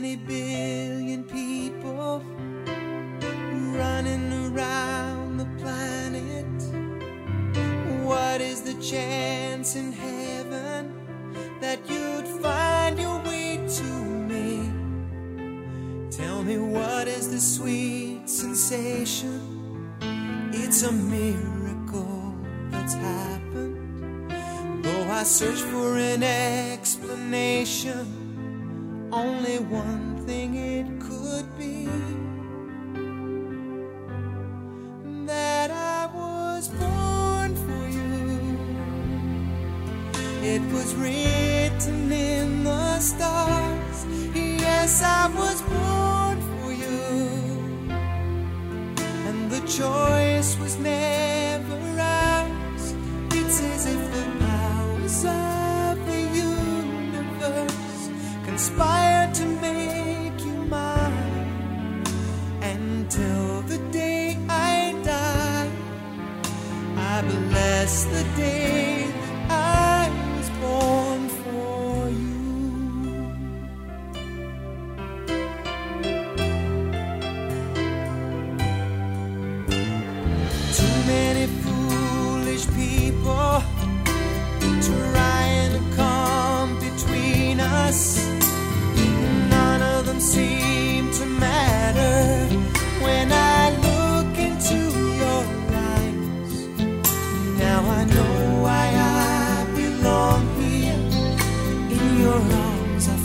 many billion people running around the planet. What is the chance in heaven that you'd find your way to me? Tell me what is the sweet sensation? It's a miracle that's happened. Though I search for an explanation, only one thing it could be that I was born for you. It was written in the stars. Yes, I was born for you. And the choice was never people trying to come between us.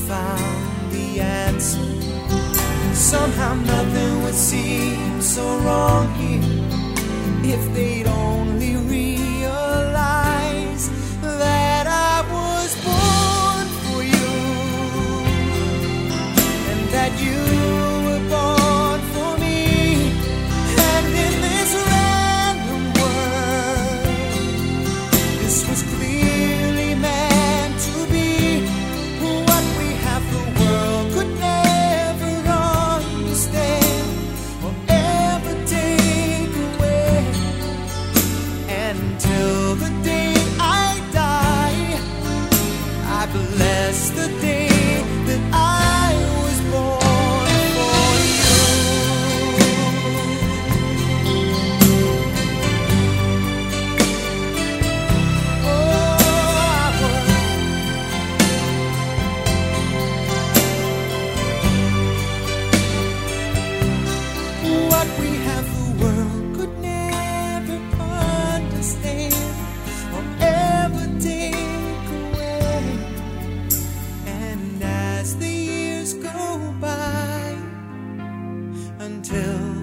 Found the answer. Somehow nothing would seem so wrong here if they'd only realize that I was born for you and that you were born for me. And in this random world, this was until